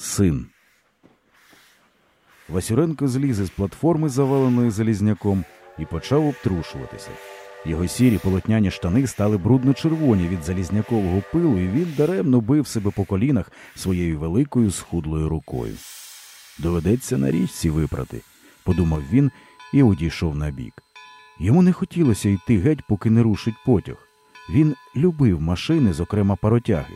Син. Васюренко зліз із платформи, заваленої залізняком, і почав обтрушуватися. Його сірі полотняні штани стали брудно-червоні від залізнякового пилу, і він даремно бив себе по колінах своєю великою схудлою рукою. Доведеться на річці випрати, подумав він і одійшов на бік. Йому не хотілося йти геть, поки не рушить потяг. Він любив машини, зокрема паротяги.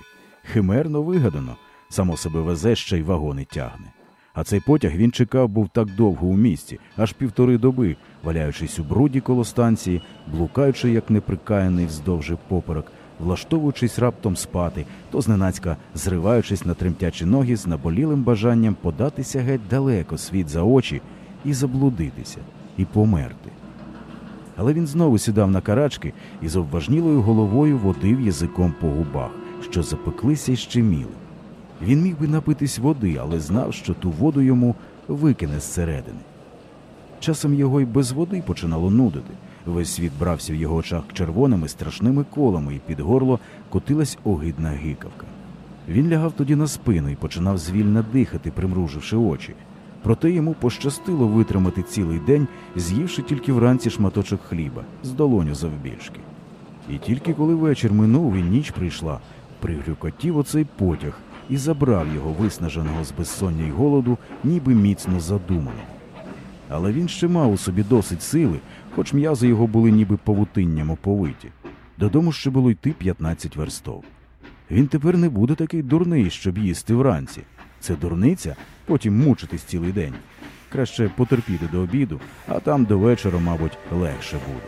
Химерно вигадано, само себе везе ще й вагони тягне. А цей потяг він чекав був так довго у місті, аж півтори доби, валяючись у бруді коло станції, блукаючи, як неприкаяний вздовж поперек, влаштовуючись раптом спати, то зненацька зриваючись на тремтячі ноги з наболілим бажанням податися геть далеко світ за очі і заблудитися, і померти. Але він знову сідав на карачки і з обважнілою головою водив язиком по губах, що запеклися й щеміли. Він міг би напитись води, але знав, що ту воду йому викине зсередини. Часом його й без води починало нудити. Весь світ брався в його очах червоними страшними колами, і під горло котилась огидна гикавка. Він лягав тоді на спину і починав звільно дихати, примруживши очі. Проте йому пощастило витримати цілий день, з'ївши тільки вранці шматочок хліба з долоню завбільшки. І тільки коли вечір минув і ніч прийшла, пригрюкотів оцей потяг і забрав його виснаженого з безсоння й голоду, ніби міцно задумано. Але він ще мав у собі досить сили, хоч м'язи його були ніби павутинням оповиті. Додому ще було йти 15 верстов. Він тепер не буде такий дурний, щоб їсти вранці. Це дурниця, потім мучитись цілий день. Краще потерпіти до обіду, а там до вечора, мабуть, легше буде.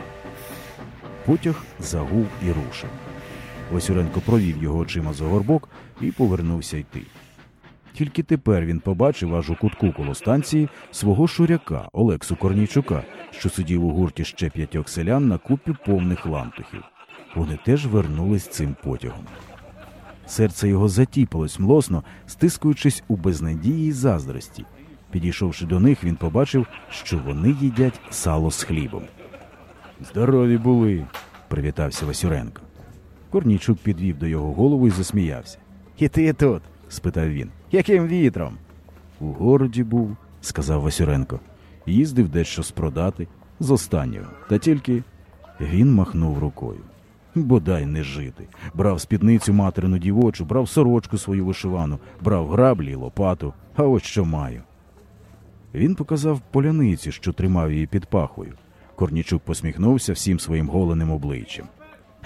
Потяг загув і рушив. Васюренко провів його очима за горбок і повернувся йти. Тільки тепер він побачив аж у кутку коло станції свого шуряка Олексу Корнійчука, що сидів у гурті ще п'ятьох селян на купі повних лантухів. Вони теж вернулись цим потягом. Серце його затіпалось млосно, стискуючись у безнадії й заздрості. Підійшовши до них, він побачив, що вони їдять сало з хлібом. Здорові були, привітався Васюренко. Корнійчук підвів до його голову і засміявся. І ти тут? спитав він. Яким вітром? У городі був, сказав Васюренко. Їздив дещо спродати з останнього. Та тільки він махнув рукою. Бодай не жити. Брав спідницю материну дівочу, брав сорочку свою вишивану, брав граблі й лопату, а ось що маю. Він показав поляниці, що тримав її під пахою. Корнічук посміхнувся всім своїм голеним обличчям.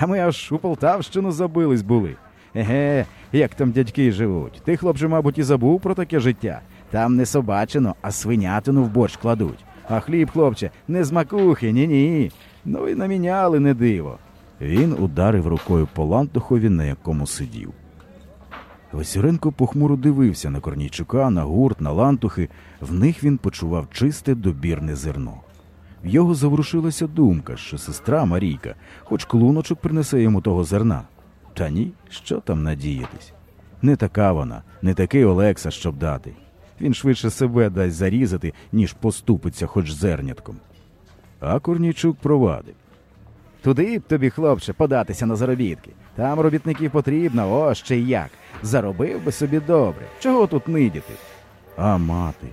А ми аж у Полтавщину забились були. Еге, як там дядьки живуть. Ти, хлопче, мабуть, і забув про таке життя. Там не собачину, а свинятину в борщ кладуть. А хліб, хлопче, не з макухи, ні-ні. Ну і наміняли не диво. Він ударив рукою по лантухові, на якому сидів. Васюренко похмуро дивився на Корнійчука, на гурт, на лантухи. В них він почував чисте добірне зерно. В його заворушилася думка, що сестра Марійка, хоч клуночок принесе йому того зерна. Та ні, що там надіятись? Не така вона, не такий Олекса, щоб дати. Він швидше себе дасть зарізати, ніж поступиться хоч зернятком. А Корнійчук провадив. Туди б тобі, хлопче, податися на заробітки. Там робітників потрібно, о, ще й як. Заробив би собі добре. Чого тут нидіти? А мати,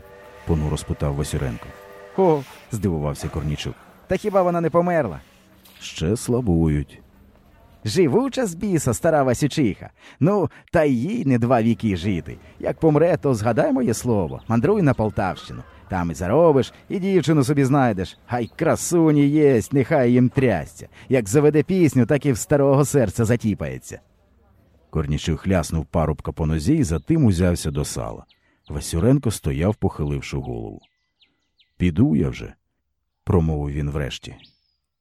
понуро спитав Васюренко. О, здивувався Корнічук. Та хіба вона не померла? Ще слабують. Живуча з біса, стара Васючиха. Ну, та їй не два віки жити. Як помре, то згадай моє слово, мандруй на Полтавщину. Там і заробиш, і дівчину собі знайдеш. Хай красуні єсть, нехай їм трясця. Як заведе пісню, так і в старого серця затіпається. Корнічук хляснув парубка по нозі і затим узявся до сала. Васюренко стояв, похиливши голову. Піду я вже, промовив він врешті.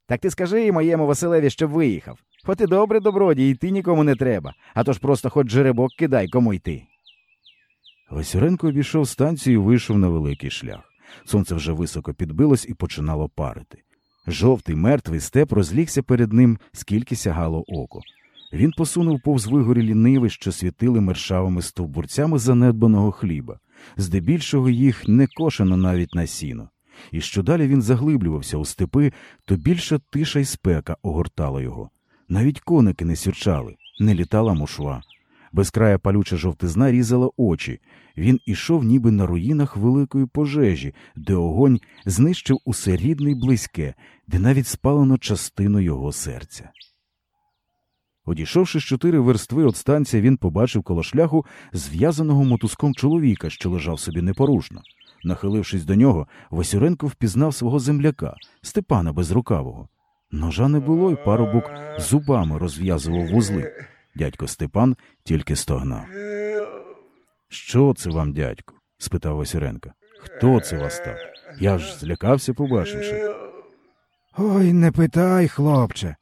Так ти скажи моєму Василеві, щоб виїхав. Хоч і добре добродій, йти нікому не треба, а то ж просто хоч жеребок кидай, кому йти. Васюренко обійшов станцію і вийшов на великий шлях. Сонце вже високо підбилось і починало парити. Жовтий мертвий степ розлігся перед ним, скільки сягало око. Він посунув повз вигорілі ниви, що світили мершавими стовбурцями занедбаного хліба. Здебільшого їх не кошено навіть на сіно. І що далі він заглиблювався у степи, то більша тиша й спека огортала його. Навіть коники не сюрчали, не літала мушва. Безкрая палюча жовтизна різала очі. Він ішов ніби на руїнах великої пожежі, де огонь знищив усе рідне й близьке, де навіть спалено частину його серця. Одійшовши з чотири верстви від станції, він побачив коло шляху зв'язаного мотузком чоловіка, що лежав собі непорушно. Нахилившись до нього, Васюренко впізнав свого земляка Степана Безрукавого. Ножа не було, і парубок зубами розв'язував вузли. Дядько Степан тільки стогнав. Що це вам, дядьку? спитав Васюренко. Хто це вас так? Я ж злякався, побачивши. Ой, не питай, хлопче.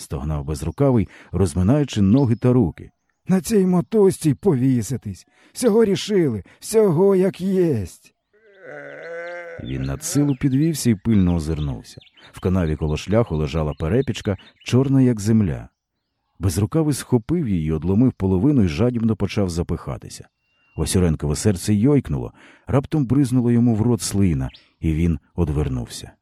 Стогнав безрукавий, розминаючи ноги та руки. На цій мотузці повіситись. Всього рішили, всього як єсть. Він над силу підвівся і пильно озирнувся. В канаві коло шляху лежала перепічка, чорна, як земля. Безрукавий схопив її, одломив половину і жадібно почав запихатися. Васюренкове серце йойкнуло, раптом бризнуло йому в рот слина, і він одвернувся.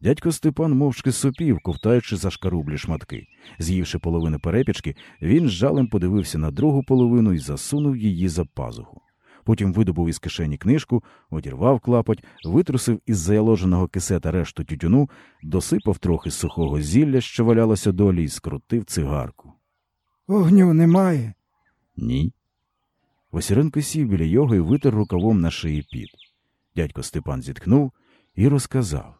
Дядько Степан мовчки сопів, ковтаючи за шкарублі шматки. З'ївши половину перепічки, він з жалем подивився на другу половину і засунув її за пазуху. Потім видобув із кишені книжку, одірвав клапоть, витрусив із заяложеного кисета решту тютюну, досипав трохи сухого зілля, що валялося долі, і скрутив цигарку. Огню немає. Ні. Васиренко сів біля його і витер рукавом на шиї під. Дядько Степан зітхнув і розказав.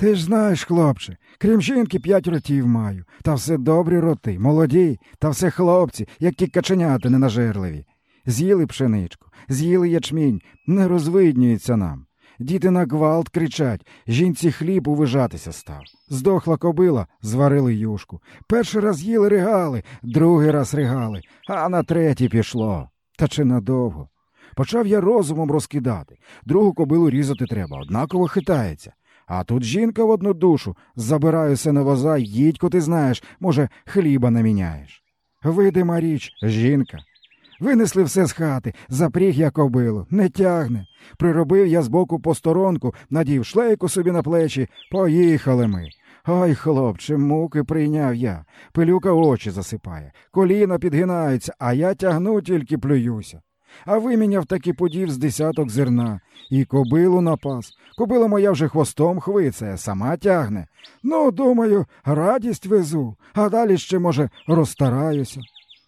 Ти ж знаєш, хлопче, крім жінки п'ять ротів маю, та все добрі роти, молоді, та все хлопці, як ті каченяти ненажерливі. З'їли пшеничку, з'їли ячмінь, не розвиднюється нам. Діти на гвалт кричать, жінці хліб увижатися став. Здохла кобила, зварили юшку. Перший раз їли ригали, другий раз ригали, а на третій пішло. Та чи надовго? Почав я розумом розкидати. Другу кобилу різати треба, однаково хитається. А тут жінка в одну душу, забираюся на воза, їдько ти знаєш, може, хліба наміняєш. Видима річ, жінка. Винесли все з хати, запріг я кобилу, не тягне. Приробив я збоку посторонку, надів шлейку собі на плечі, поїхали ми. Ой, хлопче, муки прийняв я. Пилюка очі засипає, коліна підгинаються, а я тягну тільки плююся. А виміняв таки подів з десяток зерна. І кобилу напас. Кобила моя вже хвостом хвицає, сама тягне. Ну, думаю, радість везу, а далі ще, може, розстараюся.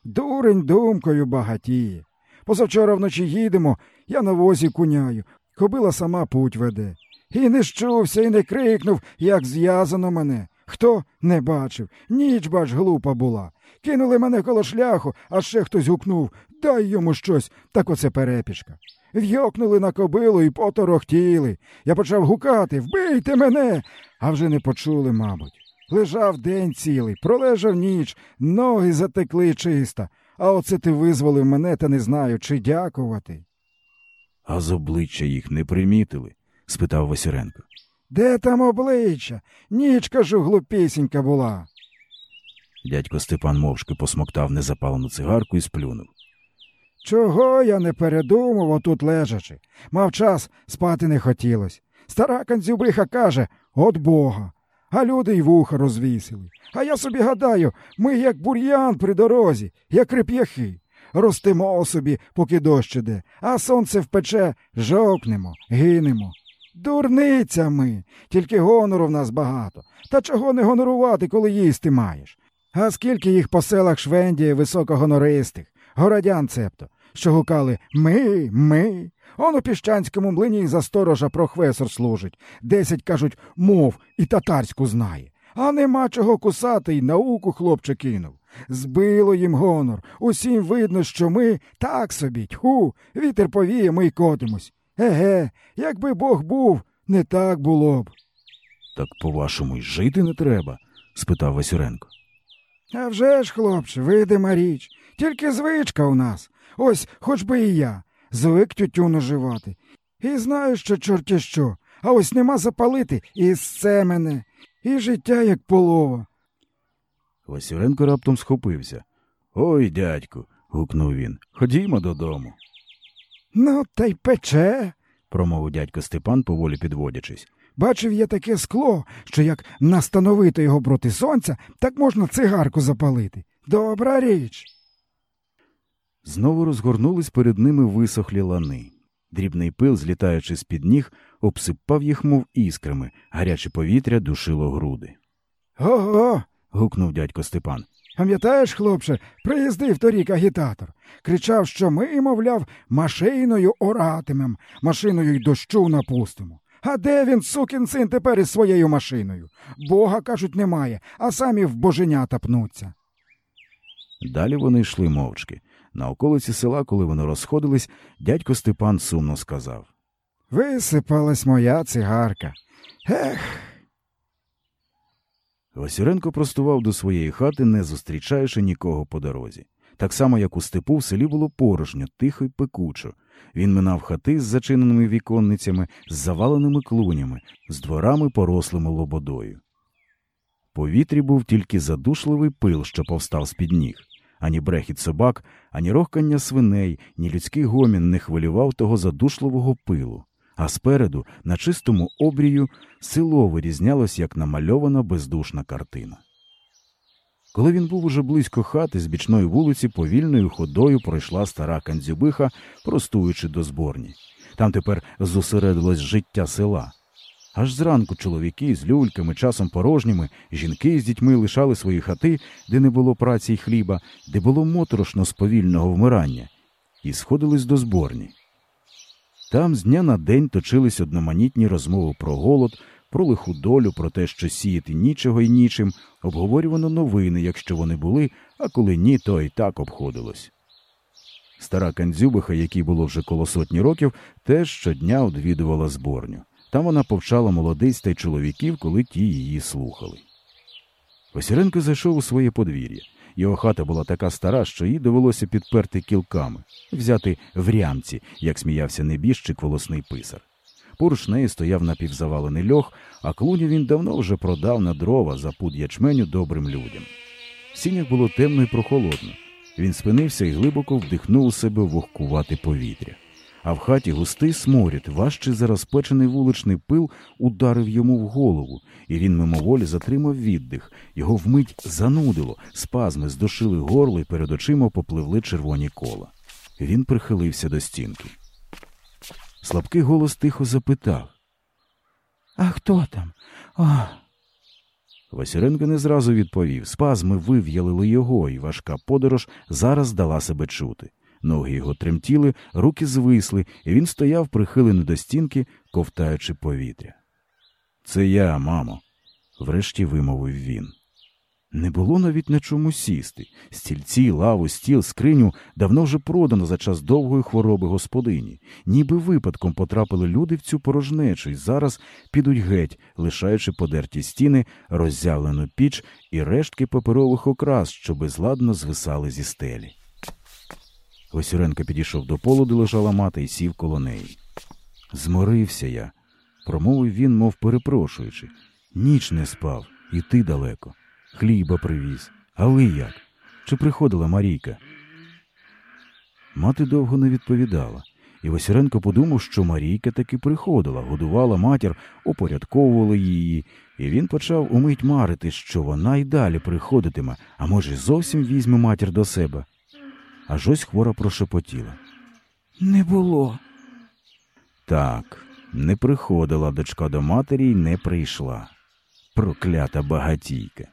Дурень думкою багатіє. Позавчора вночі їдемо, я на возі куняю. Кобила сама путь веде. І не щувся, і не крикнув, як зв'язано мене. Хто не бачив, ніч бач глупа була. Кинули мене коло шляху, а ще хтось гукнув дай йому щось, так оце перепічка. В'йокнули на кобилу і поторохтіли. Я почав гукати Вбийте мене, а вже не почули, мабуть. Лежав день цілий, пролежав ніч, ноги затекли чисто. А оце ти визволив мене, та не знаю, чи дякувати. А з обличчя їх не примітили? спитав Васюренко. Де там обличчя? Ніч, кажу, глупісінька була. Дядько Степан мовчки посмоктав незапалену цигарку і сплюнув. Чого я не передумав отут лежачи? Мав час спати не хотілось. Стара канцюбиха каже от Бога. А люди й вуха розвісили. А я собі гадаю, ми як бур'ян при дорозі, як реп'яхи. Ростемо собі, поки дощ іде, а сонце впече, жовкнемо, гинемо. Дурниця ми, тільки гонору в нас багато. Та чого не гонорувати, коли їсти маєш? А скільки їх по селах Швендії високогонористих, городян цебто, що гукали Ми, ми. Он у піщанському млині за сторожа професор служить. Десять, кажуть, мов і татарську знає. А нема чого кусати й науку хлопче кинув. Збило їм гонор. Усім видно, що ми так собі, тьху, вітер повіє, ми й котимось. Еге, якби Бог був, не так було б. Так, по-вашому, й жити не треба? спитав Васюренко. А вже ж, хлопче, видима річ. Тільки звичка у нас. Ось хоч би і я. Звик тютюну живати. І знаю, що чорті що, а ось нема запалити і це мене, і життя як полова. Васюренко раптом схопився. Ой, дядьку. гукнув він. Ходімо додому. Ну, та й пече. промовив дядько Степан, поволі підводячись. Бачив я таке скло, що як настановити його проти сонця, так можна цигарку запалити. Добра річ. Знову розгорнулись перед ними висохлі лани. Дрібний пил, злітаючи з під ніг, обсипав їх, мов іскрами, гаряче повітря душило груди. Ого. гукнув дядько Степан. Пам'ятаєш, хлопче, приїздив торік агітатор. Кричав, що ми, мовляв, машиною оратимем, машиною й дощу напустимо. А де він, сукін син, тепер із своєю машиною? Бога, кажуть, немає, а самі в боженята пнуться. Далі вони йшли мовчки. На околиці села, коли вони розходились, дядько Степан сумно сказав. Висипалась моя цигарка. Ех, Васюренко простував до своєї хати, не зустрічаючи нікого по дорозі. Так само, як у степу, в селі було порожньо, тихо й пекучо. Він минав хати з зачиненими віконницями, з заваленими клунями, з дворами, порослими лободою. Повітрі був тільки задушливий пил, що повстав з під ніг. Ані брехіт собак, ані рохкання свиней, ні людський гомін не хвилював того задушливого пилу. А спереду, на чистому обрію, село вирізнялось, як намальована бездушна картина. Коли він був уже близько хати, з бічної вулиці повільною ходою пройшла стара кандзюбиха, простуючи до зборні. Там тепер зосередилось життя села. Аж зранку чоловіки з люльками, часом порожніми, жінки з дітьми лишали свої хати, де не було праці й хліба, де було моторошно з повільного вмирання, і сходились до зборні. Там з дня на день точились одноманітні розмови про голод, про лиху долю, про те, що сіяти нічого і нічим, обговорювано новини, якщо вони були, а коли ні, то і так обходилось. Стара кандзюбиха, якій було вже коло сотні років, теж щодня одвідувала зборню. Там вона повчала молодиць та й чоловіків, коли ті її слухали. Осіренко зайшов у своє подвір'я. Його хата була така стара, що їй довелося підперти кілками, взяти в рямці, як сміявся небіжчик волосний писар. Поруч неї стояв напівзавалений льох, а клуню він давно вже продав на дрова за пуд ячменю добрим людям. В сінях було темно і прохолодно. Він спинився і глибоко вдихнув у себе вогкувати повітря. А в хаті густий сморід, важчий за розпечений вуличний пил, ударив йому в голову, і він мимоволі затримав віддих. Його вмить занудило, спазми здушили горло і перед очима попливли червоні кола. Він прихилився до стінки. Слабкий голос тихо запитав. А хто там? О, Васюренко не зразу відповів. Спазми вив'ялили його, і важка подорож зараз дала себе чути. Ноги його тремтіли, руки звисли, і він стояв прихилений до стінки, ковтаючи повітря. Це я, мамо, врешті вимовив він. Не було навіть на чому сісти. Стільці, лаву, стіл, скриню давно вже продано за час довгої хвороби господині. Ніби випадком потрапили люди в цю порожнечу і зараз підуть геть, лишаючи подерті стіни, роззявлену піч і рештки паперових окрас, що безладно звисали зі стелі. Васюренко підійшов до полу, де лежала мати, і сів коло неї. Зморився я, промовив він, мов перепрошуючи. Ніч не спав, і ти далеко. Хліба привіз. А ви як? Чи приходила Марійка? Мати довго не відповідала, і Васюренко подумав, що Марійка таки приходила, годувала матір, упорядковувала її, і він почав умить марити, що вона й далі приходитиме, а може, зовсім візьме матір до себе. Аж ось хвора прошепотіла. не було. Так, не приходила дочка до матері й не прийшла. Проклята багатійка.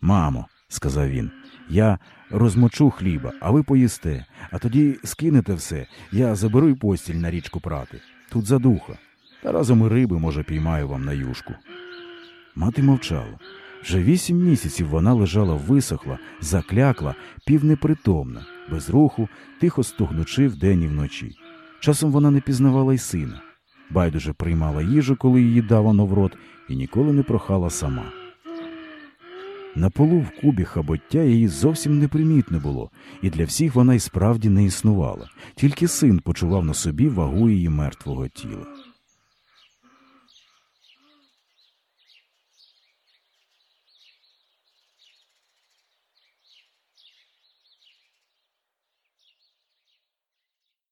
Мамо, сказав він, я розмочу хліба, а ви поїсте, а тоді скинете все, я заберу й постіль на річку прати. Тут задуха. Та разом і риби, може, піймаю вам на юшку. Мати мовчала. Вже вісім місяців вона лежала висохла, заклякла, півнепритомна, без руху, тихо стогнучи вдень і вночі. Часом вона не пізнавала й сина. Байдуже приймала їжу, коли її давано в рот, і ніколи не прохала сама. На полу в кубі хабоття її зовсім непримітне було, і для всіх вона й справді не існувала, тільки син почував на собі вагу її мертвого тіла.